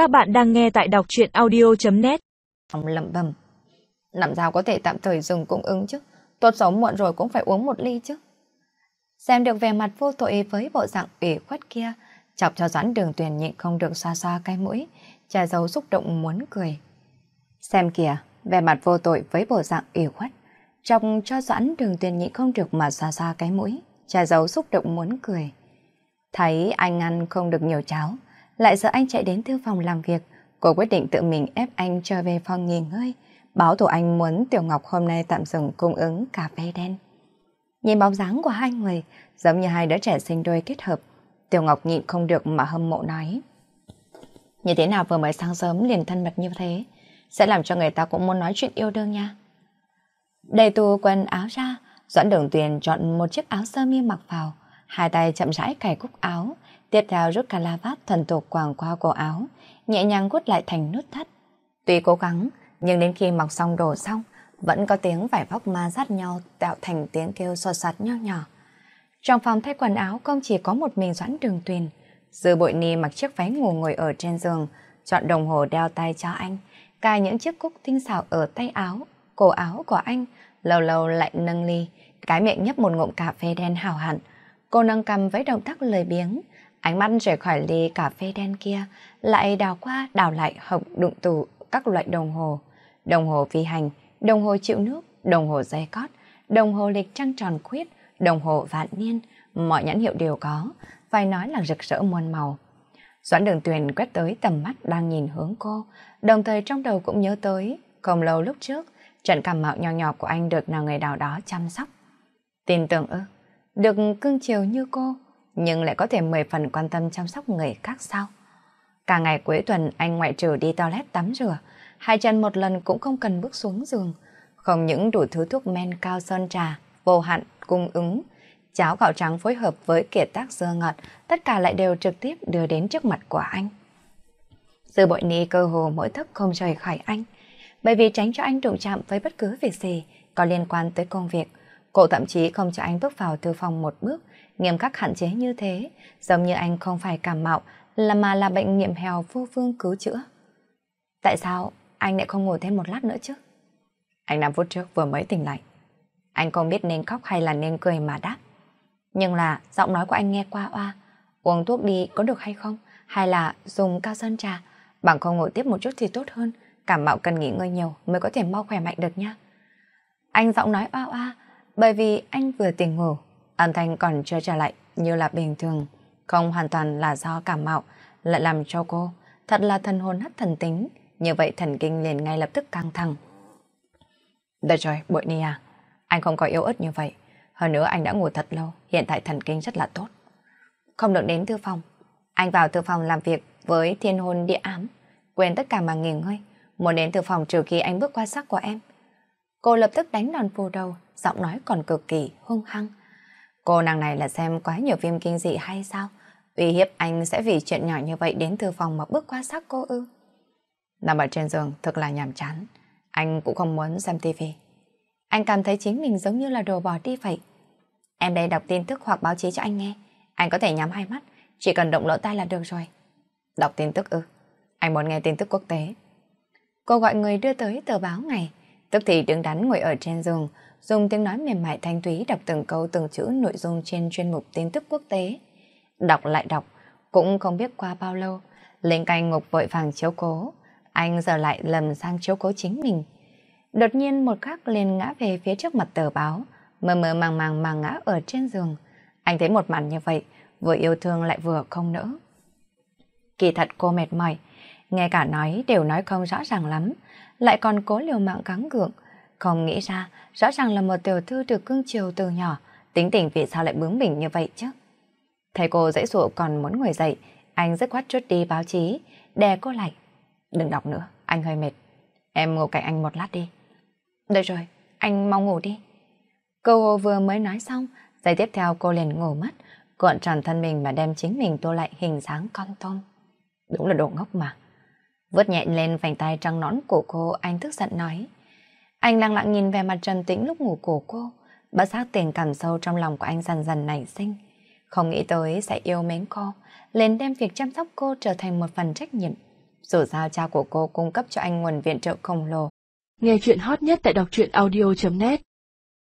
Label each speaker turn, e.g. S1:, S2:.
S1: Các bạn đang nghe tại đọc truyện audio.net
S2: Ông lẩm bẩm. Làm sao có thể tạm thời dừng cung ứng chứ? Tốt xấu muộn rồi cũng phải uống một ly chứ. Xem được vẻ mặt vô tội với bộ dạng ủy khuất kia, Chọc cho doãn đường tuyển nhịn không được xoa xoa cái mũi Trà dấu xúc động muốn cười. Xem kìa, Vẻ mặt vô tội với bộ dạng ủy khuất, Chọc cho doãn đường tuyển nhịn không được mà xoa xoa cái mũi Trà dấu xúc động muốn cười. Thấy anh ăn không được nhiều cháo lại sợ anh chạy đến thư phòng làm việc. Cô quyết định tự mình ép anh trở về phòng nghỉ ngơi. Báo thủ anh muốn Tiểu Ngọc hôm nay tạm dừng cung ứng cà phê đen. Nhìn bóng dáng của hai người, giống như hai đứa trẻ sinh đôi kết hợp. Tiểu Ngọc nhịn không được mà hâm mộ nói. Như thế nào vừa mới sáng sớm liền thân mật như thế, sẽ làm cho người ta cũng muốn nói chuyện yêu đương nha. Đầy tù quần áo ra, Doãn Đường Tuyền chọn một chiếc áo sơ mi mặc vào, hai tay chậm rãi cài cúc áo, Tiếp theo rút calavat thần tục quàng qua cổ áo, nhẹ nhàng gút lại thành nút thắt. Tuy cố gắng, nhưng đến khi mặc xong đồ xong, vẫn có tiếng vải vóc ma sát nhau tạo thành tiếng kêu sột sạt nho nhỏ. Trong phòng thay quần áo không chỉ có một mình Doãn Đường Tuyền. Dư bội ni mặc chiếc váy ngủ ngồi ở trên giường, chọn đồng hồ đeo tay cho anh, cài những chiếc cúc tinh xảo ở tay áo, cổ áo của anh, lâu lâu lại nâng ly, cái miệng nhấp một ngụm cà phê đen hào hẳn. Cô nâng cầm với động tác lười biếng, Ánh mắt rời khỏi ly cà phê đen kia, lại đào qua đào lại hộp đụng tủ các loại đồng hồ. Đồng hồ phi hành, đồng hồ chịu nước, đồng hồ dây cót, đồng hồ lịch trăng tròn khuyết, đồng hồ vạn niên, mọi nhãn hiệu đều có, phải nói là rực rỡ muôn màu. Doãn đường tuyền quét tới tầm mắt đang nhìn hướng cô, đồng thời trong đầu cũng nhớ tới, không lâu lúc trước, trận cảm mạo nhỏ nhỏ của anh được nào người nào đó chăm sóc. Tin tưởng ư, được cưng chiều như cô, nhưng lại có thể mười phần quan tâm chăm sóc người khác sao? Cả ngày cuối tuần anh ngoại trừ đi toilet tắm rửa, hai chân một lần cũng không cần bước xuống giường. Không những đủ thứ thuốc men cao sơn trà, vô hạn, cung ứng, cháo gạo trắng phối hợp với kiệt tác dưa ngọt, tất cả lại đều trực tiếp đưa đến trước mặt của anh. Dư bội ni cơ hồ mỗi thức không rời khỏi anh, bởi vì tránh cho anh đụng chạm với bất cứ việc gì có liên quan tới công việc. Cô thậm chí không cho anh bước vào thư phòng một bước, nghiêm khắc hạn chế như thế, giống như anh không phải cảm mạo, là mà là bệnh nghiệm hèo vô phương cứu chữa. Tại sao anh lại không ngồi thêm một lát nữa chứ? Anh 5 phút trước vừa mới tỉnh lại. Anh không biết nên khóc hay là nên cười mà đáp. Nhưng là giọng nói của anh nghe qua oa. Uống thuốc đi có được hay không? Hay là dùng cao sơn trà? Bằng không ngồi tiếp một chút thì tốt hơn. Cảm mạo cần nghỉ ngơi nhiều mới có thể mau khỏe mạnh được nha. Anh giọng nói oa oa bởi vì anh vừa tỉnh ngủ Âm thanh còn chưa trở lại như là bình thường, không hoàn toàn là do cảm mạo, lại làm cho cô thật là thần hồn hất thần tính, như vậy thần kinh liền ngay lập tức căng thẳng. Được rồi, bội ni à, anh không có yếu ớt như vậy. Hơn nữa anh đã ngủ thật lâu, hiện tại thần kinh rất là tốt. Không được đến thư phòng. Anh vào thư phòng làm việc với thiên hồn địa ám, quên tất cả mà nghỉ ngơi. Muốn đến thư phòng trừ khi anh bước qua sắc của em. Cô lập tức đánh đòn phù đầu, giọng nói còn cực kỳ hung hăng. Cô nàng này là xem quá nhiều phim kinh dị hay sao? Uy hiếp anh sẽ vì chuyện nhỏ như vậy đến thư phòng mà bước qua xác cô ư? Nằm ở trên giường thật là nhàm chán. Anh cũng không muốn xem tivi. Anh cảm thấy chính mình giống như là đồ bỏ đi vậy. Em đây đọc tin tức hoặc báo chí cho anh nghe. Anh có thể nhắm hai mắt, chỉ cần động lỗ tai là được rồi. Đọc tin tức ư? Anh muốn nghe tin tức quốc tế. Cô gọi người đưa tới tờ báo ngày. Tức thì đứng đắn ngồi ở trên giường, dùng tiếng nói mềm mại thanh thúy đọc từng câu từng chữ nội dung trên chuyên mục tin tức quốc tế. Đọc lại đọc, cũng không biết qua bao lâu, lên canh ngục vội vàng chiếu cố, anh giờ lại lầm sang chiếu cố chính mình. Đột nhiên một khắc liền ngã về phía trước mặt tờ báo, mơ mơ màng màng mà ngã ở trên giường. Anh thấy một màn như vậy, vừa yêu thương lại vừa không nỡ. Kỳ thật cô mệt mỏi, nghe cả nói đều nói không rõ ràng lắm, lại còn cố liều mạng gắng gượng, không nghĩ ra, rõ ràng là một tiểu thư được cưng chiều từ nhỏ, tính tình vì sao lại bướng bỉnh như vậy chứ? Thầy cô dễ dụ còn muốn ngồi dậy, anh rất quát chút đi báo chí, đè cô lại. Đừng đọc nữa, anh hơi mệt. Em ngủ cạnh anh một lát đi. Được rồi, anh mau ngủ đi. Cô vừa mới nói xong, giây tiếp theo cô liền ngủ mất, cuộn tròn thân mình mà đem chính mình tô lại hình dáng con tôm. Đúng là đồ ngốc mà. Vớt nhẹ lên vành tay trắng nõn của cô, anh tức giận nói. Anh lặng lặng nhìn về mặt trầm tĩnh lúc ngủ của cô, bất giác tình cảm sâu trong lòng của anh dần dần nảy sinh. Không nghĩ tới sẽ yêu mến cô, lên đem việc chăm sóc cô trở thành một phần trách nhiệm. Dù sao cha của cô cung cấp cho anh nguồn viện trợ khổng lồ.
S1: Nghe chuyện hot nhất tại đọc truyện audio.net